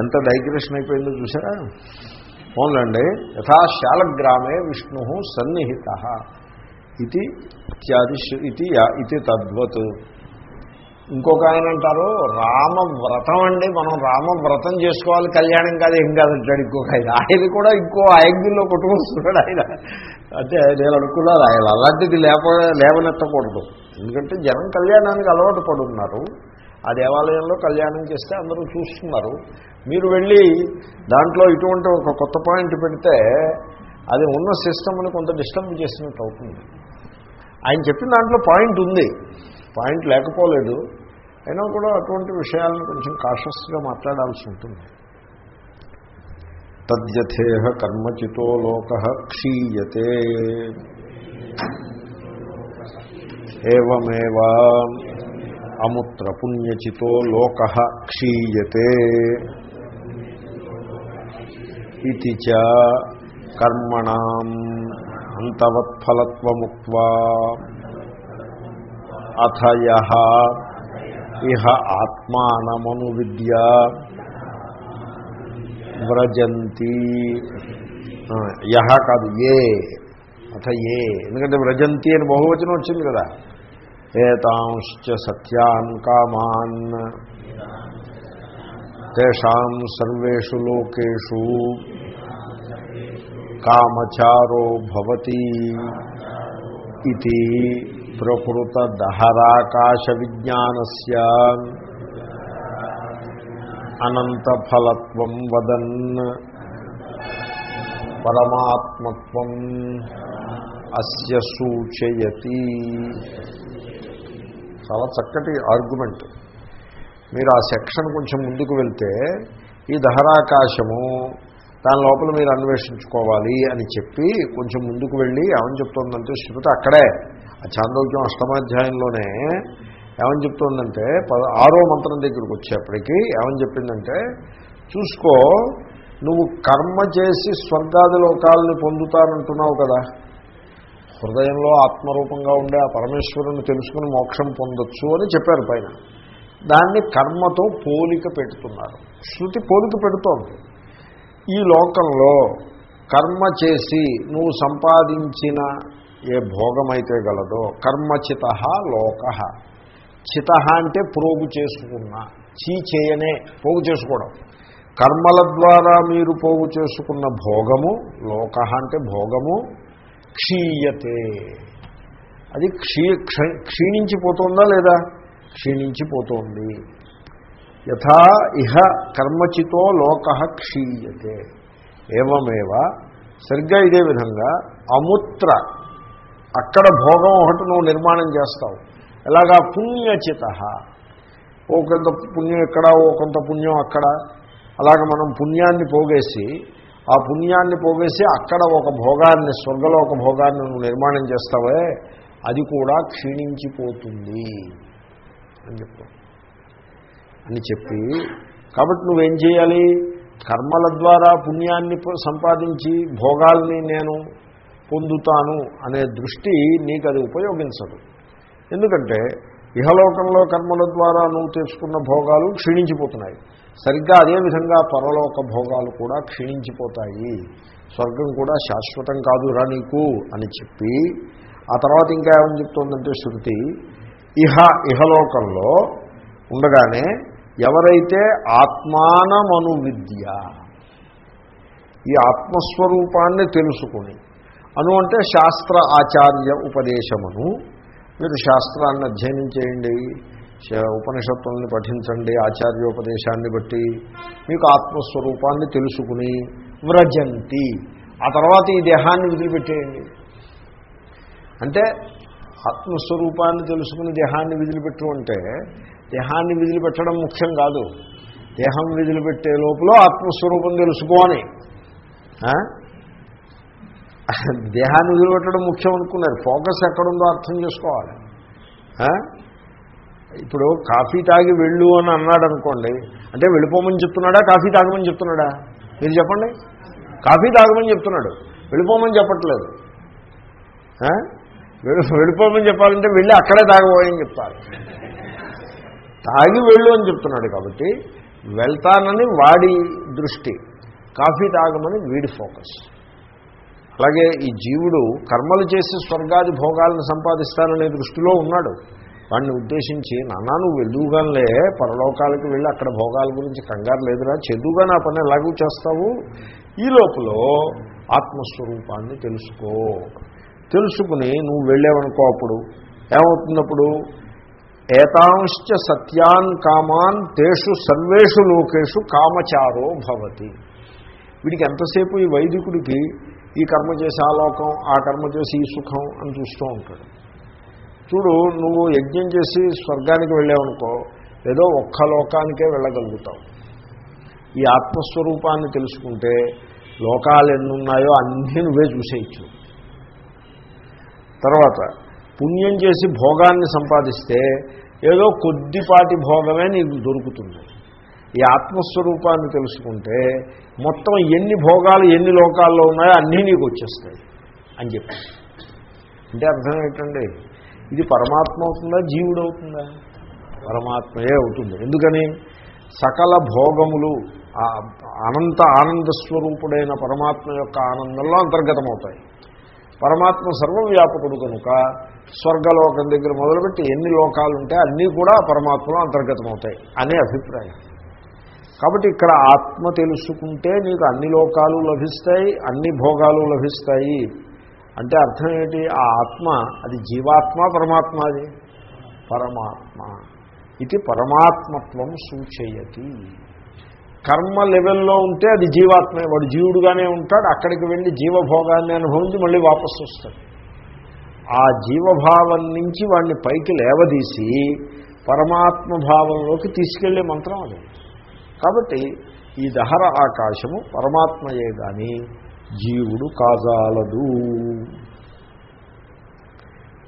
ఎంత డైగ్రెషన్ అయిపోయిందో చూసారా ఓన్లండి యథాశాలగ్రామే విష్ణు సన్నిహిత. ఇది ఇత్యాది ఇది ఇది తద్వత్. ఇంకొక ఆయన అంటారు రామ వ్రతం అండి మనం రామ వ్రతం చేసుకోవాలి కళ్యాణం కాదు ఏం కాదంటాడు ఇంకొక ఆయన. ఆయన కూడా ఇంకో యాంగిల్లో కొట్టుకొస్తున్నాడు ఆయన. అంటే నేను అనుకున్నాను ఆయన అలాంటిది లేప లేవనెత్తకూడదు. ఎందుకంటే జనం కళ్యాణానికి అలవాటు పడున్నారు. ఆ దేవాలయంలో కళ్యాణం చేస్తే అందరూ చూస్తున్నారు. మీరు వెళ్ళి దాంట్లో ఇటువంటి ఒక కొత్త పాయింట్ పెడితే అది ఉన్న సిస్టమ్ని కొంత డిస్టర్బ్ చేసినట్టు అవుతుంది. ఆయన చెప్పిన దాంట్లో పాయింట్ ఉంది. పాయింట్ లేకపోలేదు. అయినా కూడా అటువంటి విషయాలను కొంచెం కాషస్గా మాట్లాడాల్సి ఉంటుంది. తద్యథేహ కర్మచితో లోక క్షీయతే. ఏమేవా అముత్ర పుణ్యచితో లోక క్షీయతే. ఇది చ కర్మణ అంతవత్ఫలత్వముక్వా. అథయ ఇహ ఆత్మానమను విద్య. వ్రజంతి. యహ కాదు ఏ. అథ ఏ. ఎందుకంటే వ్రజంతి అని బహువచనం వచ్చింది కదా. ఏతాంశ్చ సత్యాన్ కామాన్. తేషాం సర్వేషు లోకేషు కామచారో భవతి ఇది ప్రకృత దహరాకాశ విజ్ఞానస్య అనంతఫలత్వం వదన్ పరమాత్మత్వం అస్య సూచయతి. చాలా చక్కటి ఆర్గ్యుమెంట్ మీరు ఆ సెక్షన్ కొంచెం ముందుకు వెళ్తే ఈ దహరాకాశము దాని లోపల మీరు అన్వేషించుకోవాలి అని చెప్పి కొంచెం ముందుకు వెళ్ళి ఏమని చెప్తోందంటే శృతి అక్కడే ఆ చాంద్రోగ్యం అష్టమాధ్యాయంలోనే ఏమని చెప్తోందంటే పద ఆరో మంత్రం దగ్గరికి వచ్చేప్పటికి ఏమని చెప్పిందంటే చూసుకో నువ్వు కర్మ చేసి స్వర్గాది లోకాలని పొందుతానంటున్నావు కదా. హృదయంలో ఆత్మరూపంగా ఉండే ఆ పరమేశ్వరుని తెలుసుకుని మోక్షం పొందొచ్చు అని చెప్పారు పైన. దాన్ని కర్మతో పోలిక పెడుతున్నారు. శృతి పోలిక పెడుతోంది. ఈ లోకంలో కర్మ చేసి నువ్వు సంపాదించిన ఏ భోగమైతే గలదో కర్మచిత లోక. చిత అంటే ప్రోగు చేసుకున్న చీ చేయనే పోగు చేసుకోవడం. కర్మల ద్వారా మీరు పోగు చేసుకున్న భోగము లోక అంటే భోగము క్షీయతే. అది క్షీ క్ష- క్షీణించిపోతుందా లేదా? క్షీణించిపోతోంది. యథా ఇహ కర్మచితో లోక క్షీయతే. ఏవమేవ? సరిగ్గా ఇదే విధంగా అముత్ర. అక్కడ భోగం ఒకటి నువ్వు నిర్మాణం చేస్తావు. ఎలాగా? పుణ్యచిత. ఓ కొంత పుణ్యం ఇక్కడ ఓ కొంత పుణ్యం అక్కడ. అలాగ మనం పుణ్యాన్ని పోగేసి ఆ పుణ్యాన్ని పోవేసి అక్కడ ఒక భోగాన్ని స్వర్గలో ఒక భోగాన్ని నువ్వు నిర్మాణం చేస్తావే అది కూడా క్షీణించిపోతుంది అని చెప్తాం. అని చెప్పి కాబట్టి నువ్వేం చేయాలి? కర్మల ద్వారా పుణ్యాన్ని సంపాదించి భోగాల్ని నేను పొందుతాను అనే దృష్టి నీకు అది ఉపయోగించదు. ఎందుకంటే ఇహలోకంలో కర్మల ద్వారా నువ్వు తెచ్చుకున్న భోగాలు క్షీణించిపోతున్నాయి. సరిగ్గా అదేవిధంగా పరలోక భోగాలు కూడా క్షీణించిపోతాయి. స్వర్గం కూడా శాశ్వతం కాదురా నీకు అని చెప్పి ఆ తర్వాత ఇంకా ఏమని చెప్తుందంటే శృతి ఇహ ఇహలోకంలో ఉండగానే ఎవరైతే ఆత్మానమను విద్య ఈ ఆత్మస్వరూపాన్ని తెలుసుకుని అను అంటే శాస్త్ర ఆచార్య ఉపదేశమును మీరు శాస్త్రాన్ని అధ్యయనం చేయండి ఉపనిషత్తుల్ని పఠించండి ఆచార్యోపదేశాన్ని బట్టి మీకు ఆత్మస్వరూపాన్ని తెలుసుకుని వ్రజంతి. ఆ తర్వాత ఈ దేహాన్ని వదిలిపెట్టేయండి. అంటే ఆత్మస్వరూపాన్ని తెలుసుకుని దేహాన్ని విదిలిపెట్టు అంటే దేహాన్ని విదిలిపెట్టడం ముఖ్యం కాదు. దేహం విదిలిపెట్టే లోపల ఆత్మస్వరూపం తెలుసుకోని దేహాన్ని వదిలిపెట్టడం ముఖ్యం అనుకున్నారు. ఫోకస్ ఎక్కడుందో అర్థం చేసుకోవాలి. ఇప్పుడు కాఫీ తాగి వెళ్ళు అని అన్నాడు అనుకోండి అంటే వెళ్ళిపోమని చెప్తున్నాడా కాఫీ తాగమని చెప్తున్నాడా? మీరు చెప్పండి. కాఫీ తాగమని చెప్తున్నాడు. వెళ్ళిపోమని చెప్పట్లేదు. వెళ్ళిపోమని చెప్పాలంటే వెళ్ళి అక్కడే తాగబోయని చెప్తారు. తాగి వెళ్ళు అని చెప్తున్నాడు కాబట్టి వెళ్తానని వాడి దృష్టి. కాఫీ తాగమని వీడి ఫోకస్. అలాగే ఈ జీవుడు కర్మలు చేసి స్వర్గాది భోగాలను సంపాదిస్తాననే దృష్టిలో ఉన్నాడు. వాడిని ఉద్దేశించి నాన్న నువ్వు ఎదుగుగానే పరలోకాలకు వెళ్ళి అక్కడ భోగాల గురించి కంగారు లేదురా చెదుగా నా పని ఎలాగూ చేస్తావు? ఈ లోపల ఆత్మస్వరూపాన్ని తెలుసుకో. తెలుసుకుని నువ్వు వెళ్ళావనుకో అప్పుడు. ఏమవుతున్నప్పుడు? ఏతాంశ్చ సత్యాన్ కామాన్ తేషు సర్వేషు లోకేషు కామచారో భవతి. వీడికి ఎంతసేపు ఈ వైదికుడికి ఈ కర్మ చేసి ఆ లోకం ఆ కర్మ చేసి ఈ సుఖం అని చూస్తూ ఉంటాడు. చూడు నువ్వు యజ్ఞం చేసి స్వర్గానికి వెళ్ళావనుకో ఏదో ఒక్క లోకానికే వెళ్ళగలుగుతావు. ఈ ఆత్మస్వరూపాన్ని తెలుసుకుంటే లోకాలు ఎన్నున్నాయో అన్నీ నువ్వే చూసేయచ్చు. తర్వాత పుణ్యం చేసి భోగాన్ని సంపాదిస్తే ఏదో కొద్దిపాటి భోగమే నీకు దొరుకుతుంది. ఈ ఆత్మస్వరూపాన్ని తెలుసుకుంటే మొత్తం ఎన్ని భోగాలు ఎన్ని లోకాల్లో ఉన్నాయో అన్నీ నీకు వచ్చేస్తాయి అని చెప్పి అంటే అర్థం ఏంటండి ఇది పరమాత్మ అవుతుందా జీవుడు అవుతుందా? పరమాత్మయే అవుతుంది. ఎందుకని? సకల భోగములు అనంత ఆనంద స్వరూపుడైన పరమాత్మ యొక్క ఆనందంలో అంతర్గతమవుతాయి. పరమాత్మ సర్వవ్యాపకుడు కనుక స్వర్గలోకం దగ్గర మొదలుపెట్టి ఎన్ని లోకాలు ఉంటే అన్నీ కూడా పరమాత్మలో అంతర్గతమవుతాయి అనే అభిప్రాయం. కాబట్టి ఇక్కడ ఆత్మ తెలుసుకుంటే నీకు అన్ని లోకాలు లభిస్తాయి అన్ని భోగాలు లభిస్తాయి. అంటే అర్థం ఏంటి? ఆ ఆత్మ అది జీవాత్మ పరమాత్మ అది. పరమాత్మ. ఇది పరమాత్మత్వం సూచయతి. కర్మ లెవెల్లో ఉంటే అది జీవాత్మే. వాడు జీవుడుగానే ఉంటాడు అక్కడికి వెళ్ళి జీవభోగాన్ని అనుభవించి మళ్ళీ వాపసు వస్తాడు. ఆ జీవభావం నుంచి వాడిని పైకి లేవదీసి పరమాత్మ భావంలోకి తీసుకెళ్ళే మంత్రం అది. కాబట్టి ఈ దహర ఆకాశము పరమాత్మయే గాని జీవుడు కాజాలదు.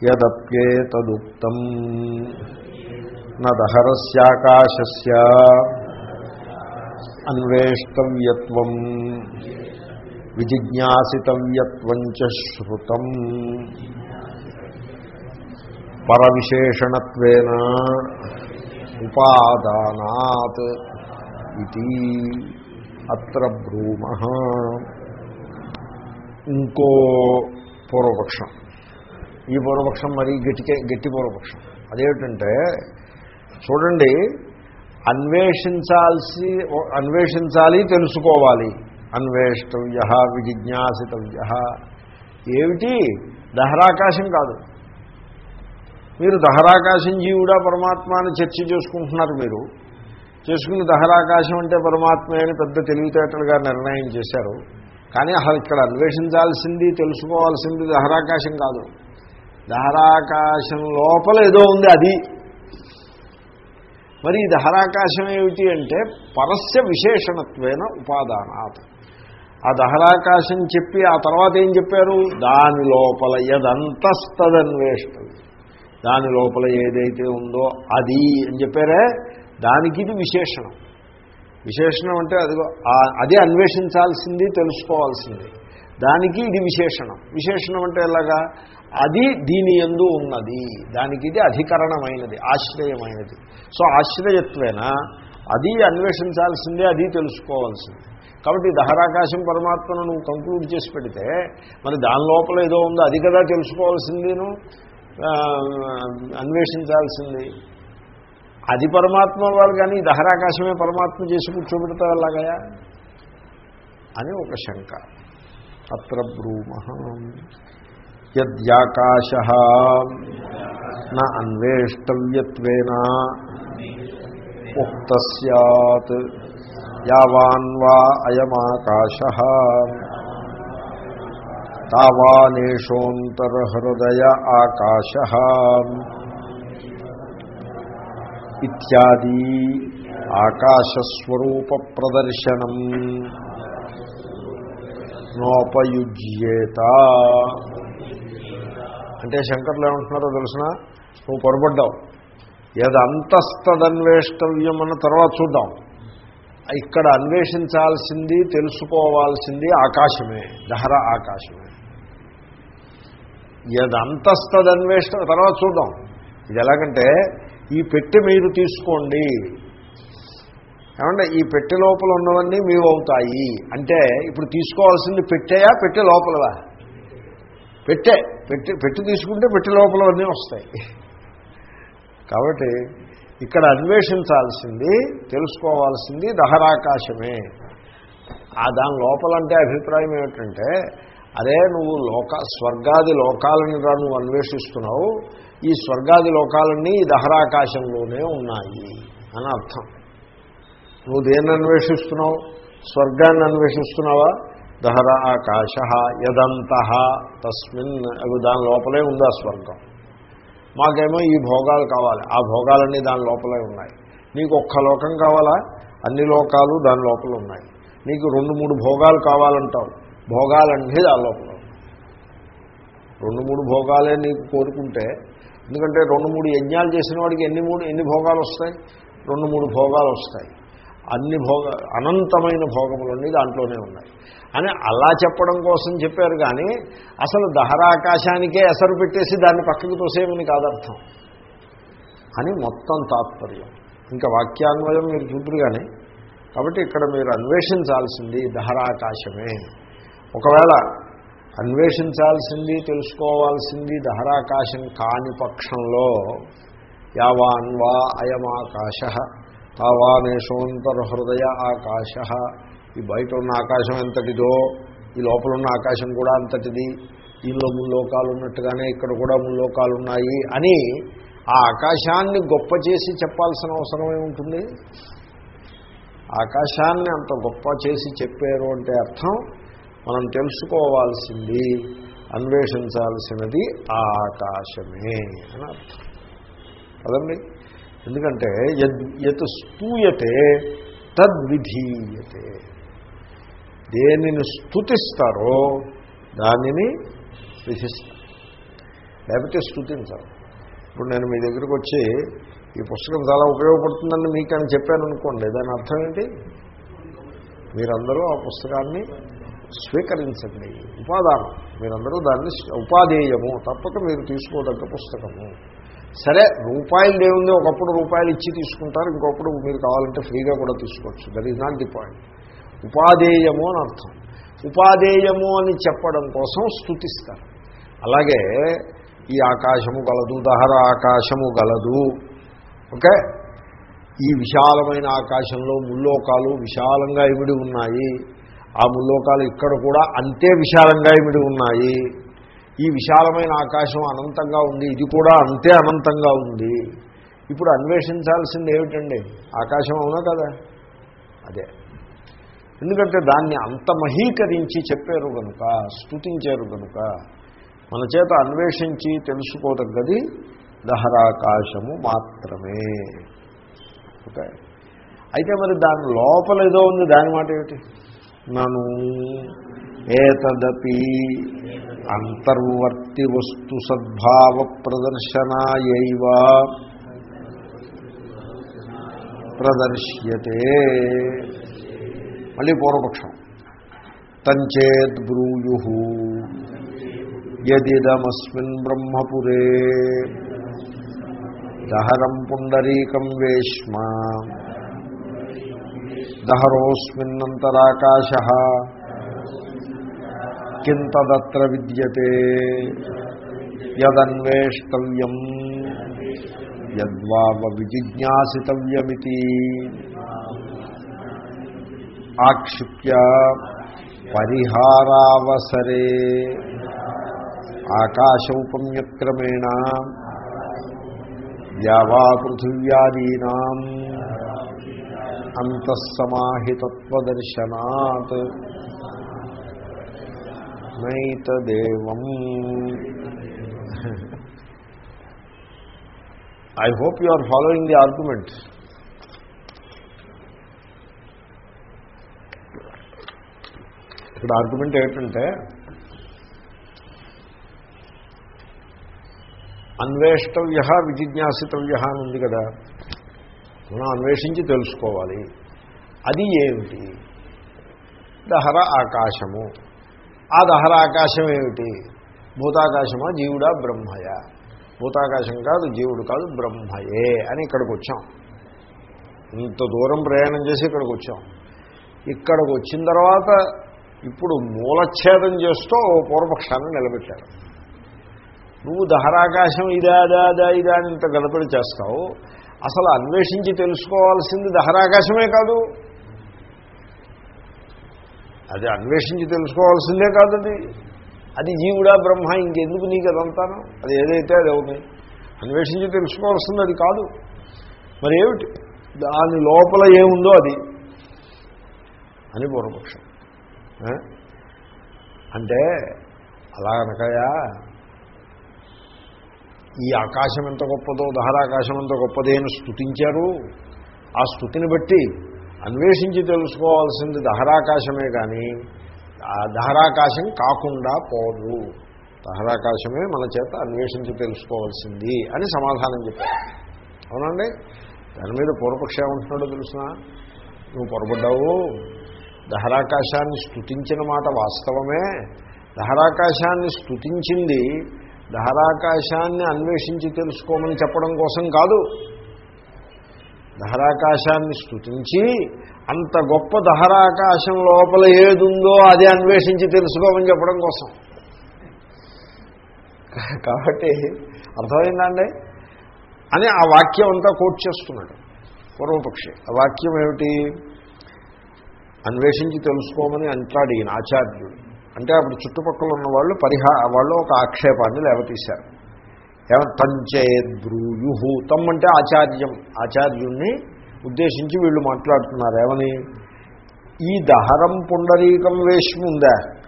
యదప్యేతదుక్తం నహరస్యాకాశస్ అన్వేష్టవ్యత్వం విజిజ్ఞాసితవ్యత్వం శ్రుతం పరవిశేషణత్వేన ఉపాదానాత్. ఇది అత్ర బ్రూమ. ఇంకో పూర్వపక్షం. ఈ పూర్వపక్షం మరి గట్టికే గట్టి పూర్వపక్షం. అదేమిటంటే చూడండి అన్వేషించాల్సి అన్వేషించాలి తెలుసుకోవాలి. అన్వేష్టవ్య విజిజ్ఞాసితవ్య. ఏమిటి? దహరాకాశం కాదు. మీరు దహరాకాశం జీవుడా పరమాత్మ అని చర్చ చేసుకుంటున్నారు మీరు. చేసుకుని దహరాకాశం అంటే పరమాత్మే అని పెద్ద తెలివితేటలుగా నిర్ణయం చేశారు. కానీ అసలు ఇక్కడ అన్వేషించాల్సింది తెలుసుకోవాల్సింది దహరాకాశం కాదు. దహరాకాశం లోపల ఏదో ఉంది అది. మరి ఈ దహరాకాశం ఏమిటి అంటే పరస్య విశేషణత్వేన ఉపాదానాత్. ఆ దహరాకాశం చెప్పి ఆ తర్వాత ఏం చెప్పారు? దాని లోపల యదంతస్తదన్వేషణ. దాని లోపల ఏదైతే ఉందో అది అని చెప్పారే? దానికి ఇది విశేషణం. విశేషణం అంటే అదిగో అదే అన్వేషించాల్సింది తెలుసుకోవాల్సింది. దానికి ఇది విశేషణం. విశేషణం అంటే ఎలాగా? అది దీని ఎందు ఉన్నది. దానికి ఇది అధికరణమైనది ఆశ్రయమైనది. సో ఆశ్రయత్వేన అది అన్వేషించాల్సిందే అది తెలుసుకోవాల్సింది. కాబట్టి దహరాకాశం పరమాత్మను నువ్వు కంక్లూడ్ చేసి పెడితే మరి దాని లోపల ఏదో ఉందో అది కదా తెలుసుకోవాల్సిందిను అన్వేషించాల్సింది. అది పరమాత్మ వాళ్ళు కానీ దహరాకాశమే పరమాత్మ చేసి కూర్చోబెడతా ఎలాగయా అని ఒక శంక. అత్ర బ్రూమ యద్యాకాశ. నా అన్వేష్టవ్యత్వేన. ఉక్త సత్ యావాన్ వా అయమాకాశ. తావానేషోంతరహృదయ ఆకాశ. ఇత్యాది ఆకాశస్వరూప ప్రదర్శనం నోపయుజ్యేత. అంటే శంకర్లు ఏమంటున్నారో తెలిసిన? నువ్వు పొరపడ్డావు ఏదంతస్తదన్వేష్టవ్యం అన్న తర్వాత చూద్దాం. ఇక్కడ అన్వేషించాల్సింది తెలుసుకోవాల్సింది ఆకాశమే దహర ఆకాశమే. ఏదంతస్తదన్వేష తర్వాత చూద్దాం. ఇది ఎలాగంటే ఈ పెట్టి మీరు తీసుకోండి. ఏమంటే ఈ పెట్టె లోపల ఉన్నవన్నీ మీవు అవుతాయి అంటే ఇప్పుడు తీసుకోవాల్సింది పెట్టేయా పెట్టె లోపలవా? పెట్టే పెట్టి పెట్టి తీసుకుంటే పెట్టె లోపల అన్నీ వస్తాయి. కాబట్టి ఇక్కడ అన్వేషించాల్సింది తెలుసుకోవాల్సింది దహరాకాశమే ఆ దాని లోపలంటే అభిప్రాయం ఏమిటంటే అదే నువ్వు లోక స్వర్గాది లోకాలని రా నువ్వు అన్వేషిస్తున్నావు ఈ స్వర్గాది లోకాలన్నీ ఈ దహరాకాశంలోనే ఉన్నాయి అని అర్థం. నువ్వు దేన్ని అన్వేషిస్తున్నావు? స్వర్గాన్ని అన్వేషిస్తున్నావా? దహర ఆకాశ యదంత తస్మిన్ అవి దాని లోపలే ఉంది ఆ స్వర్గం. మాకేమో ఈ భోగాలు కావాలి. ఆ భోగాలన్నీ దాని లోపలే ఉన్నాయి. నీకు ఒక్క లోకం కావాలా? అన్ని లోకాలు దాని లోపల ఉన్నాయి. నీకు రెండు మూడు భోగాలు కావాలంటావు. భోగాలన్నీ దాని లోపల ఉన్నాయి. రెండు మూడు భోగాలే నీకు కోరుకుంటే ఎందుకంటే రెండు మూడు యజ్ఞాలు చేసిన వాడికి ఎన్ని మూడు ఎన్ని భోగాలు వస్తాయి? రెండు మూడు భోగాలు వస్తాయి. అన్ని భోగ అనంతమైన భోగములన్నీ దాంట్లోనే ఉన్నాయి. అని అలా చెప్పడం కోసం చెప్పారు కానీ అసలు దహరాకాశానికే ఎసరు పెట్టేసి దాన్ని పక్కకి తోసేయమని కాదర్థం. అని మొత్తం తాత్పర్యం. ఇంకా వాక్యాన్వయం మీరు చూపురు కానీ కాబట్టి ఇక్కడ మీరు అన్వేషించాల్సింది దహరాకాశమే ఒకవేళ అన్వేషించాల్సింది తెలుసుకోవాల్సింది దహరాకాశం కాని పక్షంలో. యావాన్ వా అయమాకాశ తావానేషోంతర హృదయ ఆకాశ. ఈ బయట ఉన్న ఆకాశం ఎంతటిదో ఈ లోపల ఉన్న ఆకాశం కూడా అంతటిది. దీనిలో ముల్లోకాలు ఉన్నట్టుగానే ఇక్కడ కూడా ముల్లోకాలు ఉన్నాయి అని ఆ ఆకాశాన్ని గొప్ప చేసి చెప్పాల్సిన అవసరం ఏముంటుంది? ఆకాశాన్ని అంత గొప్ప చేసి చెప్పారు అంటే అర్థం మనం తెలుసుకోవాల్సింది అన్వేషించాల్సినది ఆ ఆకాశమే అని అర్థం. కదండి? ఎందుకంటే యద్ యత్ స్తూయతే తద్విధీయతే దేనిని స్థుతిస్తారో దానిని విధిస్తారు. లేకపోతే స్థుతించాలి ఇప్పుడు నేను మీ దగ్గరికి వచ్చి ఈ పుస్తకం చాలా ఉపయోగపడుతుందని మీకు అని చెప్పాను అనుకోండి దాని అర్థం ఏంటి? మీరందరూ ఆ పుస్తకాన్ని స్వీకరించండి. ఉపాదానం. మీరందరూ దాన్ని ఉపాధేయము. తప్పక మీరు తీసుకోదగ్గ పుస్తకము. సరే రూపాయలు ఏముంది ఒకప్పుడు రూపాయలు ఇచ్చి తీసుకుంటారు ఇంకొకప్పుడు మీరు కావాలంటే ఫ్రీగా కూడా తీసుకోవచ్చు. That is not the point ఉపాధేయము అని అర్థం. ఉపాధేయము అని చెప్పడం కోసం స్థుతిస్తారు అలాగే ఈ ఆకాశము గలదు దహర ఆకాశము గలదు. ఓకే? ఈ విశాలమైన ఆకాశంలో ముల్లోకాలు విశాలంగా ఇవిడి ఉన్నాయి. ఆ ముల్లోకాలు ఇక్కడ కూడా అంతే విశాలంగా ఇమిడి ఉన్నాయి. ఈ విశాలమైన ఆకాశం అనంతంగా ఉంది. ఇది కూడా అంతే అనంతంగా ఉంది. ఇప్పుడు అన్వేషించాల్సింది ఏమిటండి? ఆకాశం అవునా కదా? అదే. ఎందుకంటే దాన్ని అంత మహీకరించి చెప్పారు కనుక స్థుతించారు కనుక మన చేత అన్వేషించి తెలుసుకోదగ్గది దహరాకాశము మాత్రమే. ఓకే. అయితే మరి దాని లోపల ఏదో ఉంది దాని మాట ఏమిటి? నను ఏతదపి అంతర్వర్తి వస్తు సద్భావ ప్రదర్శనాయైవ ప్రదర్శ్యతే. మళ్ళీ పూర్వపక్షం. తంచేద్ బ్రూయు యదిదమస్మిన్ బ్రహ్మపురే. దహరం పుండరీకం వేష్మా. దహరోస్మిన్నంతరాకాశ. కింతదత్ర విద్యతే. యదన్వేష్టవ్యం. యద్వావ విజిజ్ఞాసితవ్యమితి ఆక్షిప్య పరిహారావసరే. ఆకాశౌపమ్యక్రమేణ యావా పృథివ్యాదీనా. అంతఃసమాహితత్వదర్శనాత్ నైతదేవం. I hope you are following the argument ఇక్కడ ఆర్గ్యుమెంట్ ఏంటంటే అన్వేష్టవ్య విజిజ్ఞాసితవ్య అని ఉంది కదా. మనం అన్వేషించి తెలుసుకోవాలి. అది ఏమిటి? దహర ఆకాశము. ఆ దహర ఆకాశం ఏమిటి? భూతాకాశమా? జీవుడా? బ్రహ్మయ. భూతాకాశం కాదు జీవుడు కాదు బ్రహ్మయే అని ఇక్కడికి వచ్చాం. ఇంత దూరం ప్రయాణం చేసి ఇక్కడికి వచ్చాం. ఇక్కడికి వచ్చిన తర్వాత ఇప్పుడు మూలఛేదం చేస్తూ ఓ పూర్వపక్షాన్ని నిలబెట్టారు. నువ్వు దహరాకాశం ఇదా అదా అదా ఇదా అని ఇంత గడపడి చేస్తావు. అసలు అన్వేషించి తెలుసుకోవాల్సింది దహరాకాశమే కాదు. అది అన్వేషించి తెలుసుకోవాల్సిందే కాదు అది. అది జీవుడా బ్రహ్మ ఇంకెందుకు నీకు అదంతాను? అది ఏదైతే అది అవుతుంది. అన్వేషించి తెలుసుకోవాల్సింది అది కాదు. మరి ఏమిటి? దాని లోపల ఏముందో అది. అని పూర్వపక్షం. అంటే అలా అనకయా ఈ ఆకాశం ఎంత గొప్పదో దహరాకాశం ఎంత గొప్పదే అని స్థుతించారు ఆ స్థుతిని బట్టి అన్వేషించి తెలుసుకోవాల్సింది దహరాకాశమే కానీ ఆ దహరాకాశం కాకుండా పోదు. దహరాకాశమే మన చేత అన్వేషించి తెలుసుకోవాల్సింది అని సమాధానం చెప్పారు. అవునండి? దాని మీద పూర్వపక్ష ఏమంటున్నాడో తెలుసిన నువ్వు పొరపడ్డావు. దహరాకాశాన్ని స్థుతించిన మాట వాస్తవమే. దహరాకాశాన్ని స్థుతించింది దహరాకాశాన్ని అన్వేషించి తెలుసుకోమని చెప్పడం కోసం కాదు. దహరాకాశాన్ని స్థుతించి అంత గొప్ప దహరాకాశం లోపల ఏదుందో అది అన్వేషించి తెలుసుకోమని చెప్పడం కోసం. కాబట్టి అర్థమైందండి? అని ఆ వాక్యం అంతా కోట్ చేస్తున్నాడు పూర్వపక్షి. ఆ వాక్యం ఏమిటి? అన్వేషించి తెలుసుకోమని అంటాడు ఈయన ఆచార్యుడు. అంటే అప్పుడు చుట్టుపక్కల ఉన్న వాళ్ళు పరిహా వాళ్ళు ఒక ఆక్షేపాన్ని లేవతీశారు. ఏమంటే తంచేద్బ్రూయు తమ్ అంటే ఆచార్యం. ఆచార్యుణ్ణి ఉద్దేశించి వీళ్ళు మాట్లాడుతున్నారు. ఏమని? ఈ దహరం పుండరీకం వేషం ఉందా?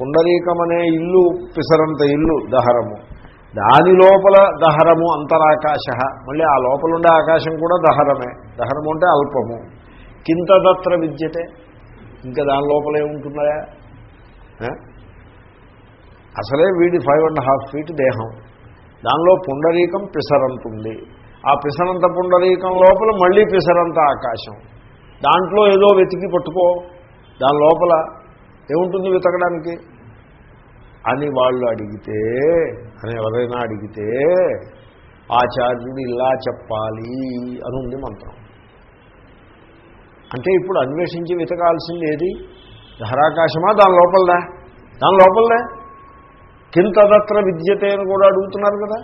పుండరీకం అనే ఇల్లు పిసరంత ఇల్లు దహరము. దాని లోపల దహరము అంతరాకాశ. మళ్ళీ ఆ లోపల ఉండే ఆకాశం కూడా దహరమే. దహరము అంటే అల్పము. కింతదత్ర విద్యతే. ఇంకా దాని లోపలే అసలే వీడి ఫైవ్ అండ్ హాఫ్ ఫీట్ దేహం. దానిలో పుండరీకం పిసరంతుంది. ఆ పిసరంత పుండరీకం లోపల మళ్ళీ పిసరంత ఆకాశం. దాంట్లో ఏదో వెతికి పట్టుకో. దాని లోపల ఏముంటుంది వెతకడానికి? అని వాళ్ళు అడిగితే అని ఎవరైనా అడిగితే ఆచార్యుడు ఇలా చెప్పాలి అని ఉంది మంత్రం. అంటే ఇప్పుడు అన్వేషించి వెతకాల్సింది ఏది? ధరాకాశమా? దాని లోపలదా? దాని లోపలదే? కింతదత్ర విద్యతే అని కూడా అడుగుతున్నారు కదా.